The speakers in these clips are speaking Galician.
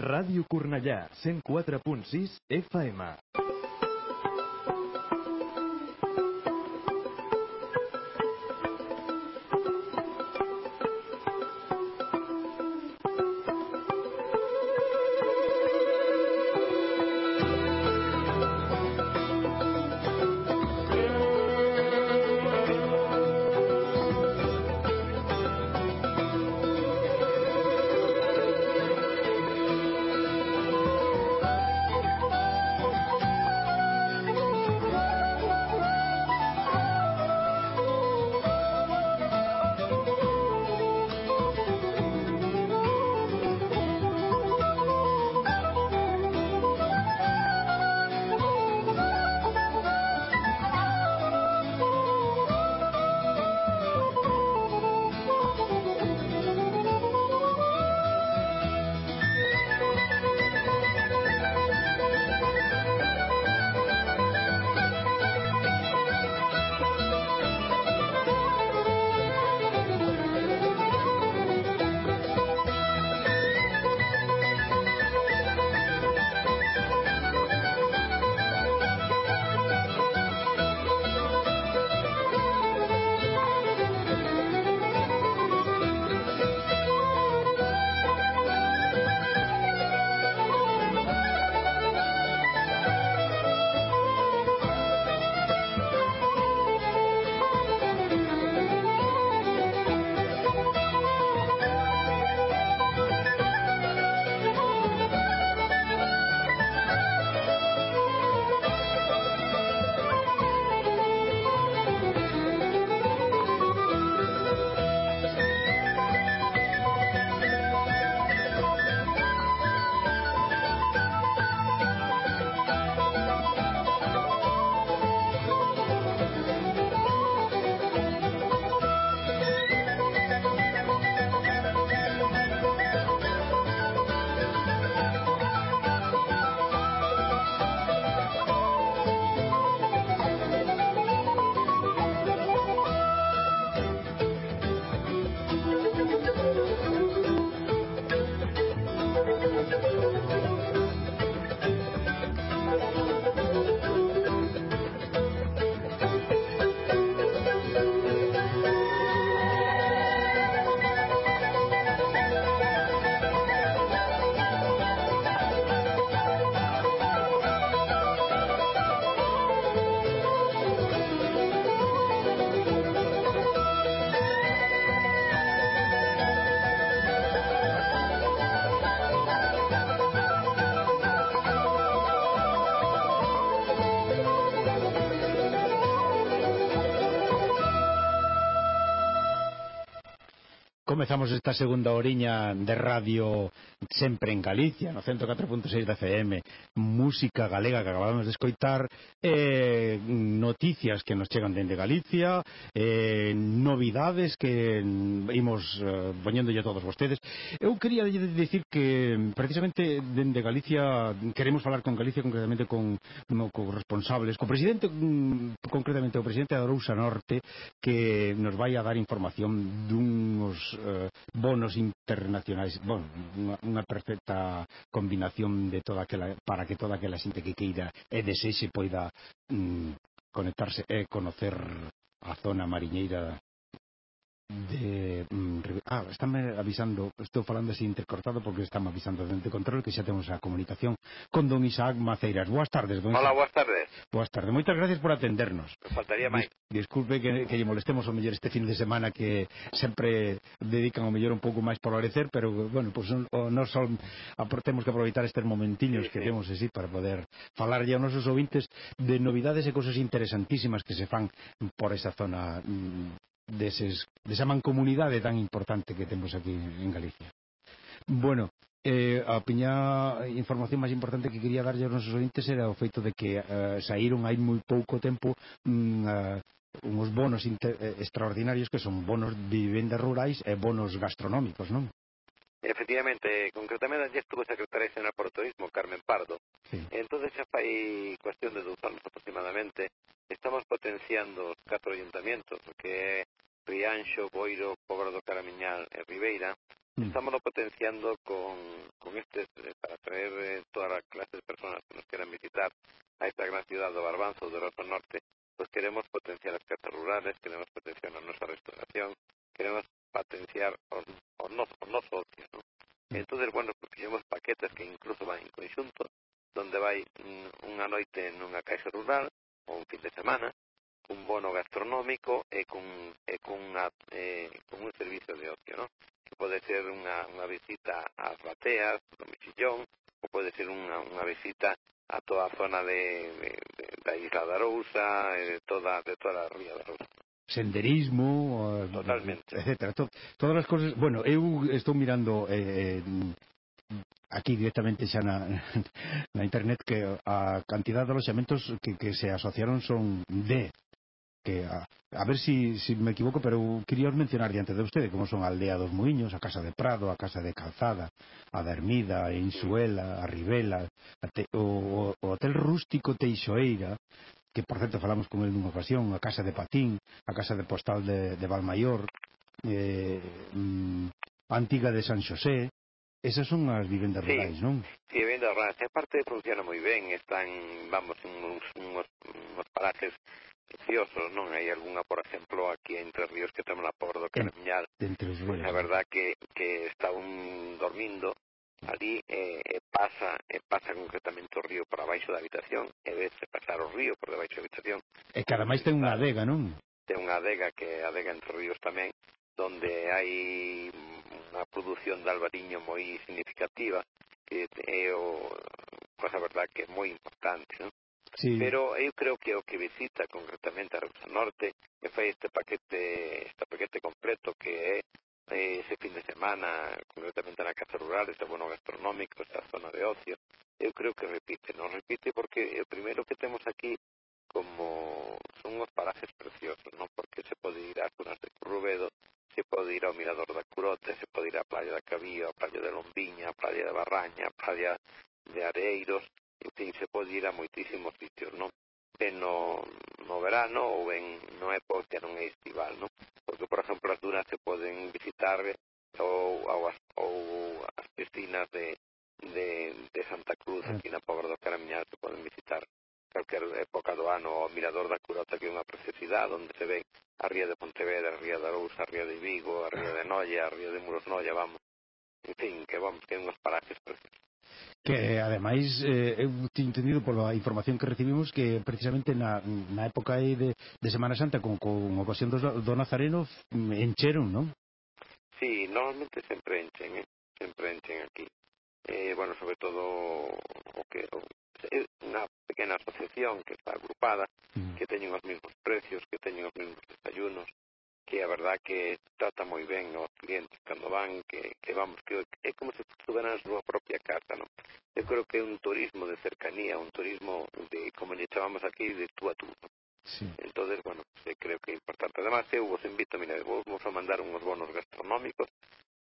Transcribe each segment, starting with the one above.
Ràdio Cornellà, 104.6 FM. comezamos esta segunda oriña de radio sempre en Galicia no 104.6 da FM música galega que acabamos de escoitar eh, noticias que nos chegan dende Galicia eh, novidades que imos eh, poñéndolle a todos vostedes. Eu quería dicir que precisamente dende Galicia queremos falar con Galicia concretamente con, no, con responsables con presidente mm, concretamente o presidente da Arousa Norte que nos vai a dar información dunos eh, bonos internacionais bueno, unha, unha perfecta combinación de toda aquela, para que toda aquela aquela xente que queira e desexe poida mm, conectarse e conocer a zona mariñeira de mm, ah, estáme avisando, estou falando así intercortado porque estáme avisando dente control que xa temos a comunicación con don Isaac Maceiras. Boas tardes, don Hola, boas tardes. Boas tardes. Moitas gracias por atendernos. Faltaría máis. Dis disculpe que, que lle molestemos o mellor este fin de semana que sempre dedican o mellor un pouco máis para orecer, pero bueno, pues, o, nos son, temos que aproveitar estes momentiños sí, que sí. temos así para poder falar ya aos nosos ouvintes de novidades e cosas interesantísimas que se fan por esa zona mm, deses, desa mancomunidade tan importante que temos aquí en Galicia. Bueno, eh, a piña información máis importante que quería darlle aos nosos ointes era o feito de que eh, saíron hai moi pouco tempo mm, eh, uh, unhos bonos inter, eh, extraordinarios que son bonos de vivendas rurais e bonos gastronómicos, non? Efectivamente, concretamente ayer estuvo secretaria xeral por turismo, Carmen Pardo. Sí. Entonces fai cuestión de dous anos aproximadamente estamos potenciando os catro ayuntamientos, que é Rianxo, Boiro, Pobra do Caramiñal e Ribeira. Mm. Estamos potenciando con, con estes, para traer eh, todas las clases de personas que nos quieran visitar a esta gran ciudad de Barbanzo, de Rosso Norte, pues queremos potenciar las casas rurales, queremos potenciar nuestra restauración, queremos patenciar os, os, nos, os nosos socios. ¿no? Entón, bueno, fixemos paquetes que incluso van en conxunto, donde vai unha noite nunha caixa rural, ou un fin de semana, un bono gastronómico e cun, e cunha, eh, cun eh, eh, un servicio de ocio, ¿no? que pode ser unha, unha visita ás bateas, do Mexillón, ou pode ser unha, unha visita a toda a zona de, de, de, da Isla da Arousa, e de toda, de toda a Ría da Arousa senderismo, eh, Totalmente. etcétera. To, todas as cousas, bueno, eu estou mirando eh, eh, aquí directamente xa na, na internet que a cantidad de aloxamentos que, que se asociaron son de que a, a ver se si, si me equivoco, pero quería mencionar diante de vostede como son a Aldea dos Muiños, a Casa de Prado, a Casa de Calzada, a da Ermida, a Insuela, a Ribela, a te, o, o Hotel Rústico Teixoeira, que por certo falamos con el nunha ocasión, a Casa de Patín, a Casa de Postal de, de Valmaior, eh, a Antiga de San Xosé, Esas son as vivendas sí, rurais, non? Sí, vivendas rurais. E parte funciona moi ben. Están, vamos, uns, uns, uns parajes preciosos, non? Hai algunha, por exemplo, aquí en Entre Ríos que temos a Pordo, do é Entre os Pois pues, a verdad que, que está un dormindo ali eh, eh, pasa eh, pasa concretamente o río por abaixo da habitación e vese pasar o río por debaixo da habitación e que ademais ten unha adega, non? ten unha adega que é adega entre ríos tamén donde hai unha produción de albariño moi significativa que é o cosa verdad que é moi importante non? Sí. Pero eu creo que o que visita concretamente a Rosa Norte que fai este paquete este paquete completo que é Eh, ese fin de semana, concretamente na Casa Rural, ese bono gastronómico, esa zona de ocio, eu creo que repite, non repite porque o primeiro que temos aquí como son uns paraxes preciosos, non? Porque se pode ir ás Cunas de Currubedo, se pode ir ao Mirador da Curote, se pode ir á Playa da Cabío, á Playa de Lombiña, á Playa de Barraña, á Playa de Areiros, en fin, se pode ir a moitísimos sitios, non? ben no, no verano ou ben no época que non é estival, non? Porque, por exemplo, as dunas se poden visitar eh, ou, ou, as, ou as piscinas de, de, de Santa Cruz aquí na Pobra do Caramiñal se poden visitar calquer época do ano o Mirador da Curota que é unha preciosidade onde se ve a Ría de Pontevedra, a Ría de Arousa, a Ría de Vigo, a Ría de Noia, a Ría de Muros Noia, vamos en fin, que vamos, que é unhas paraxes. Que, ademais, eh, eu te entendido pola información que recibimos que precisamente na, na época aí de, de Semana Santa, con, con ocasión do, do Nazareno, encheron, non? Sí, normalmente sempre enchen, eh? sempre enchen aquí. Eh, bueno, sobre todo o que o, eh, unha pequena asociación que está agrupada, mm. que teñen os mesmos precios, que teñen os mesmos desayunos, que a verdad que trata moi ben os clientes cando van, que, que vamos, que é como se estuveran na súa propia casa, non? Eu creo que é un turismo de cercanía, un turismo de, como lle chamamos aquí, de tú a tú, non? Sí. Entonces, bueno, pues, creo que é importante. Además, eu vos invito, mira, vos vos a mandar uns bonos gastronómicos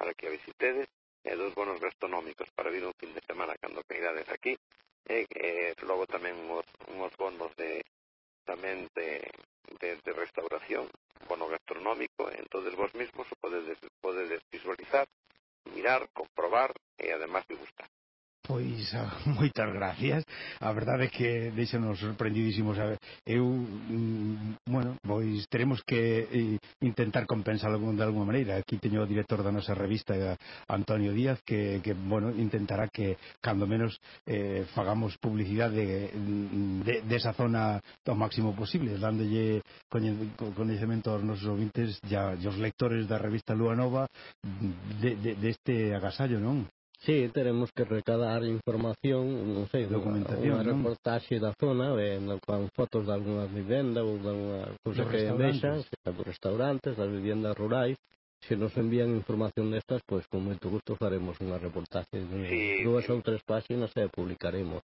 para que a visitedes, e dos bonos gastronómicos para vir un fin de semana cando queidades aquí, eh, e, e logo tamén uns, uns bonos de tamén de, de, de restauración bono gastronómico, entonces vos mismos o podedes, podedes visualizar, mirar, comprobar e además degustar. Pois, moitas gracias. A verdade é que deixanos sorprendidísimos. Eu, mm, bueno, pois teremos que eh, intentar compensalo de alguma maneira. Aquí teño o director da nosa revista, Antonio Díaz, que, que bueno, intentará que, cando menos, eh, fagamos publicidade mm, de, de, de esa zona ao máximo posible, dándolle coñecemento aos nosos ouvintes e aos lectores da revista Lua Nova deste de, de, de agasallo, non? Sí, teremos que recadar información, non sei, documentación, unha reportaxe da zona, eh, con fotos de algunha vivenda ou de alguna cousa que deixan, dos restaurantes, das viviendas rurais, se nos envían información destas, pois con moito gusto faremos unha reportaxe de sí. dúas ou tres páxinas e publicaremos.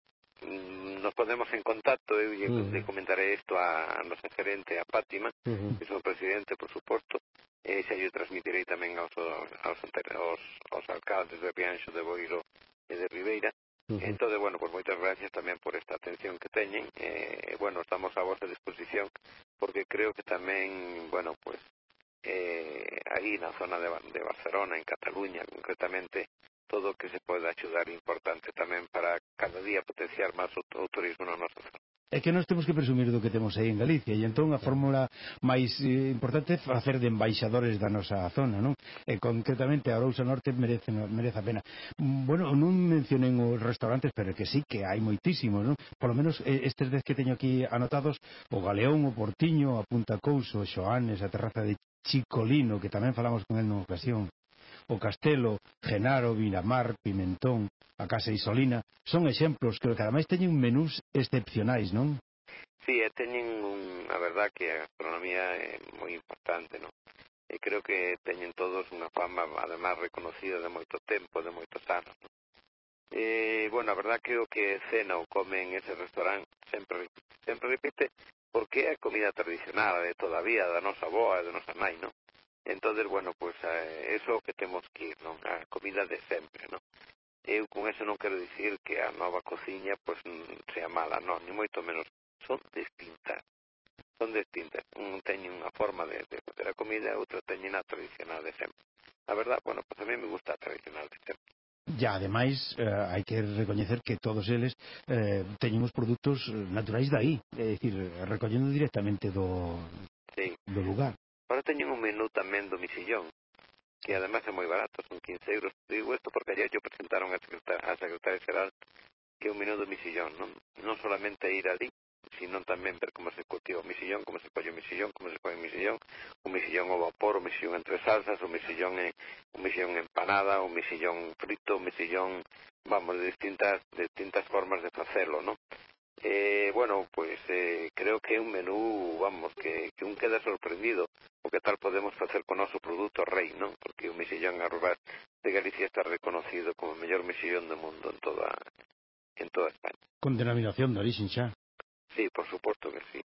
Mm, ponemos en contacto, eu lle uh -huh. comentaré isto a nosa gerente, a Fátima, uh -huh. que é o presidente, por suposto, e xa lle transmitirei tamén aos, aos, aos, aos alcaldes de Rianxo de Boiro e de Ribeira Uh -huh. Entón, bueno, pues moitas gracias tamén por esta atención que teñen. Eh, bueno, estamos a vosa disposición porque creo que tamén, bueno, pues eh, aí na zona de, de Barcelona, en Cataluña concretamente, todo o que se pode axudar importante tamén para cada día potenciar máis o, o turismo no noso zona. É que nós temos que presumir do que temos aí en Galicia e entón a fórmula máis eh, importante é facer de embaixadores da nosa zona, non? E concretamente a Arousa Norte merece, merece a pena. Bueno, non mencionen os restaurantes, pero que sí que hai moitísimos, non? Por lo menos eh, estes dez que teño aquí anotados, o Galeón, o Portiño, a Punta Couso, o Xoanes, a Terraza de Chicolino, que tamén falamos con el nunha ocasión. O Castelo, Genaro, Vinamar, Pimentón, a Casa Isolina, son exemplos que, que ademais teñen menús excepcionais, non? Sí, e teñen a verdad que a gastronomía é moi importante, non? E creo que teñen todos unha fama, además, reconocida de moito tempo, de moitos anos, non? Eh, bueno, a verdad creo que cena ou come en ese restaurante sempre sempre repite porque é a comida tradicional de todavía da nosa boa, da nosa nai, non? entonces bueno, pues, eh, eso que temos que ir, non? A comida de sempre, non? Eu eh, con eso non quero dicir que a nova cociña pois pues, mm, sea mala, non, ni moito menos. Son distintas. Son distintas. Un teñen unha forma de, de facer a comida, outro teñen a tradicional de sempre. A verdad, bueno, pues a mí me gusta a tradicional de sempre. Ya, ademais eh, hai que recoñecer que todos eles eh, teñen os produtos naturais dai, é dicir, recollendo directamente do, sí. do lugar. Ahora teñen un menú tamén do misillón, que además é moi barato, son 15 euros. Digo isto porque ayer yo presentaron a secretaria, a secretaria xeral que é un menú do misillón, non, non solamente ir ali, sino tamén ver como se cultiva o misillón, como se colle o misillón, como se colle o misillón, o misillón ao vapor, o misillón entre salsas, o misillón en, o misillón empanada, o misillón frito, o misillón, vamos, de distintas, de distintas formas de facelo, non? eh, bueno, pues eh, creo que é un menú, vamos, que, que un queda sorprendido o que tal podemos facer con noso produto rei, non? Porque o mexillón arrobat de Galicia está reconocido como o mellor mexillón do mundo en toda en toda España. Con denominación de orixen xa. Sí, por suposto que sí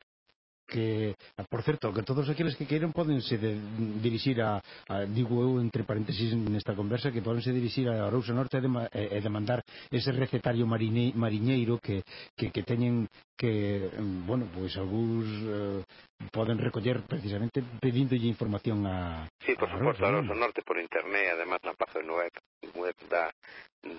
que, ah, por certo, que todos aqueles que queiren podense de, dirixir a, a, digo eu entre paréntesis nesta conversa, que podense dirixir a Arousa Norte e, de, e demandar ese recetario marine, mariñeiro que, que, que teñen que, bueno, pois algúns eh, poden recoller precisamente pedíndolle información a Sí, por suposto, Arousa Norte por internet, además na página web, web da,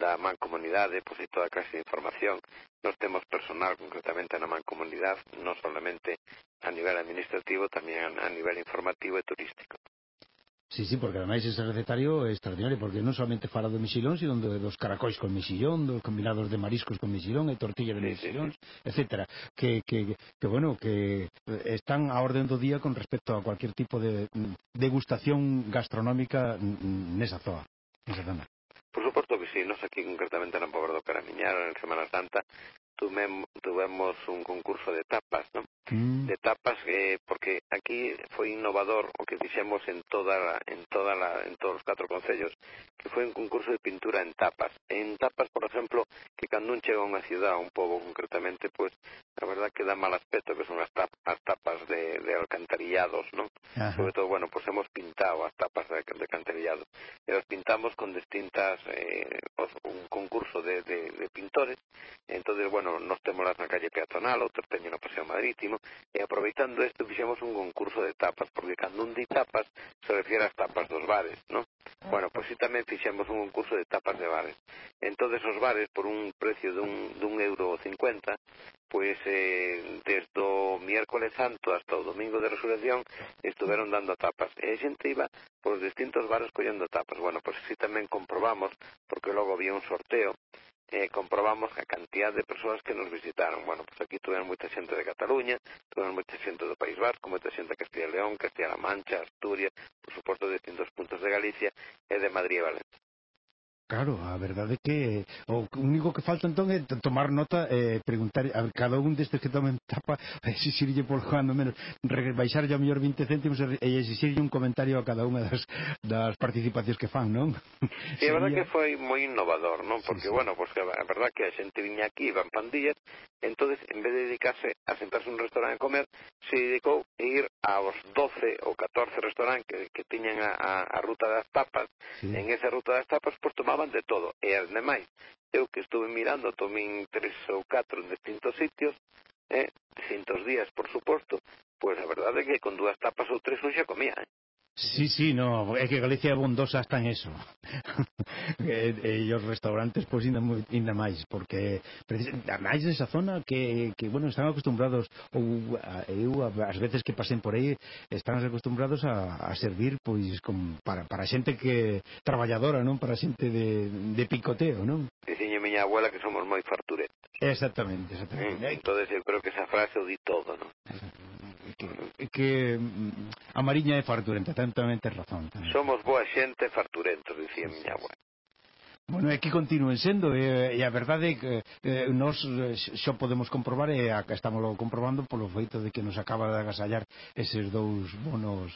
da mancomunidade, pois pues, toda clase de información nos temos personal concretamente na mancomunidade, non solamente a nivel administrativo, tamén a nivel informativo e turístico. Sí, sí, porque ademais ese recetario é extraordinario, porque non solamente fala do mexilón, sino do, dos caracóis con mexillón, dos combinados de mariscos con mexilón e tortilla de sí, mexilón, sí, sí. etcétera. Que, que, que, bueno, que eh, están a orden do día con respecto a cualquier tipo de mm, degustación gastronómica nesa zoa. Nesa zona. Por supuesto que sí, no sé aquí concretamente no em puc tocar a Minyara en Semana Santa, tuvemos un concurso de tapas, ¿no? mm. de tapas eh, porque aquí foi innovador o que fixemos en toda la, en toda la, en todos os catro concellos que foi un concurso de pintura en tapas en tapas, por exemplo, que cando un chega a unha ciudad, un pobo concretamente pues a verdad que dá mal aspecto que son as tapas, as tapas de, de alcantarillados ¿no? sobre todo, bueno, pues hemos pintado as tapas de, de alcantarillado e las pintamos con distintas eh, un concurso de, de, de pintores entonces, bueno, no, nos temos na calle peatonal, outros teñen no paseo marítimo, e aproveitando isto fixemos un concurso de tapas, porque cando un di tapas se refiere ás tapas dos bares, non? Bueno, pois pues, si tamén fixemos un concurso de tapas de bares. Entonces os bares, por un precio dun, dun euro cincuenta, pois pues, eh, desde o miércoles santo hasta o domingo de resurrección estuveron dando tapas. E a xente iba por distintos bares collendo tapas. Bueno, pois pues, si tamén comprobamos, porque logo había un sorteo, eh, comprobamos a cantidad de persoas que nos visitaron. Bueno, pues aquí tuvieron moita xente de Cataluña, tuvieron moita xente do País Vasco, moita xente de Castilla y León, Castilla-La Mancha, Asturias, por suposto, de distintos puntos de Galicia e de Madrid e Valencia. Claro, a verdade é que o único que falta entón é tomar nota e eh, preguntar a cada un destes que tomen tapa exixirlle por cando menos baixar a mellor 20 céntimos e exixirlle un comentario a cada unha das, das participacións que fan, non? Sí, a verdade Sería... que foi moi innovador, non? Porque, sí, sí. bueno, pues, a verdade que a xente viña aquí, van pandillas, entonces en vez de dedicarse a sentarse un restaurante a comer, se dedicou a ir aos 12 ou 14 restaurantes que, que tiñan a, a, a ruta das tapas, sí. en esa ruta das tapas, pues tomaba daban de todo, e ademais. Eu que estuve mirando, tomín tres ou catro en distintos sitios, eh, distintos días, por suposto, pois a verdade é que con dúas tapas ou tres un xa comía, eh. Sí, sí, no, é que Galicia é bondosa hasta en eso. e, e, os restaurantes pois ainda, moi, ainda máis, porque máis desa zona que, que bueno, están acostumbrados ou a, eu as veces que pasen por aí están acostumbrados a, a servir pois con, para, para xente que traballadora, non? Para xente de, de picoteo, non? Diciñe miña abuela que somos moi farturetos. Exactamente, exactamente. mm, entonces eu creo que esa frase o di todo, non? que, que mm, a Mariña é farturenta, tam, razón. Tamén. Somos boa xente farturentos, dicía sí, miña abuela. Bueno, e que continúen sendo e, e a verdade é que eh, nós eh, xo podemos comprobar e a, estamos comprobando polo feito de que nos acaba de agasallar eses dous bonos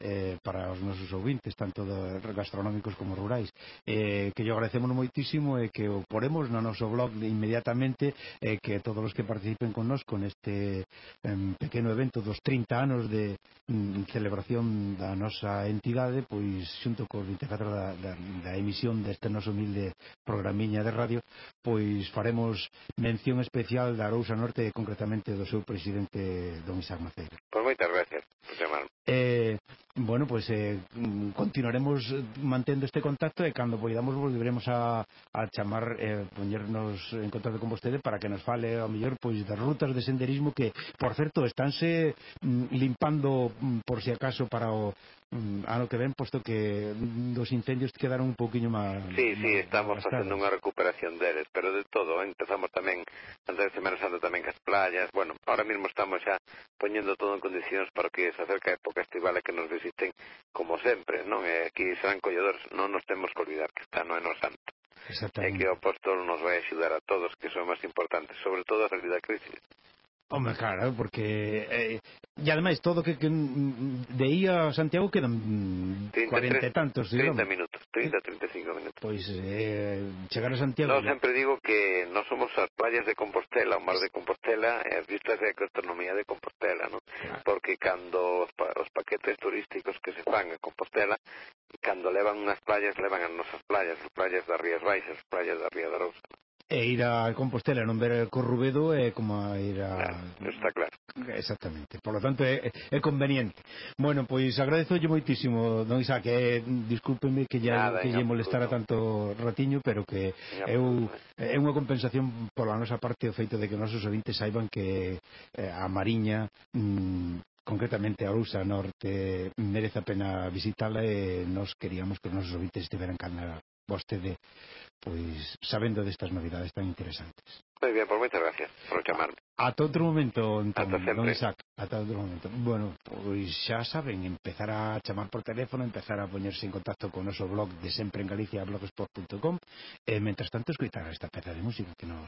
eh, para os nosos ouvintes, tanto de gastronómicos como rurais. Eh, que lle agradecemos moitísimo e eh, que o poremos no noso blog inmediatamente eh, que todos os que participen con nos con este eh, pequeno evento dos 30 anos de mm, celebración da nosa entidade, pois xunto cos 24 da, da, da emisión deste noso humilde programiña de radio, pois faremos mención especial da Arousa Norte e concretamente do seu presidente don Isaac Maceira. Pois moitas gracias por chamarme. Eh, Eh, bueno, pues eh, continuaremos mantendo este contacto e cando poidamos volveremos a, a chamar, eh, poñernos en contacto con vostede para que nos fale a mellor pois das rutas de senderismo que, por certo, estánse mm, limpando mm, por si acaso para o mm, ano que ven, posto que dos incendios quedaron un poquinho máis... Sí, sí, estamos facendo unha recuperación deles, pero de todo, ¿eh? empezamos tamén, antes de Semana Santa tamén cas playas, bueno, ahora mismo estamos xa poñendo todo en condicións para que se acerca a época estival para que nos visiten como sempre, non? E aquí serán colledores, non nos temos que olvidar que está no Eno santo. E que o apóstolo nos vai axudar a todos, que son máis importantes, sobre todo a realidade crisis Home, claro, porque... Eh, e ademais, todo que, que mm, de aí a Santiago quedan mm, 40 e tantos 30 digamos. minutos, 30, 35 minutos Pois, eh, chegar a Santiago Non sempre digo que non somos as playas de Compostela, o mar de Compostela eh, e as vistas de gastronomía de Compostela non? Claro. Porque cando os, pa, os paquetes turísticos que se fan a Compostela cando levan unhas playas, levan as nosas playas as playas das Rías Baixas, as playas da Ría da Rosa e ir a Compostela non ver Corrubedo é como a ir a... Claro, está claro. Exactamente, por lo tanto é, é conveniente. Bueno, pois agradezolle moitísimo, don Isaac, eh, discúlpeme que ya Nada, que lle molestara tanto ratiño, pero que eu, é unha compensación pola nosa parte o feito de que nosos ouvintes saiban que eh, a Mariña mm, concretamente a Rusa Norte merece a pena visitala e nos queríamos que os nosos ouvintes estiveran cá vostede pois sabendo destas novidades tan interesantes. Moi ben, por moitas gracias por chamarme. Ata outro momento, entón, Ata don Isaac. Ata outro momento. Bueno, pois xa saben, empezar a chamar por teléfono, empezar a poñerse en contacto con o noso blog de sempre en Galicia, blogspot.com, e, eh, mentras tanto, escoitar esta peza de música que nos...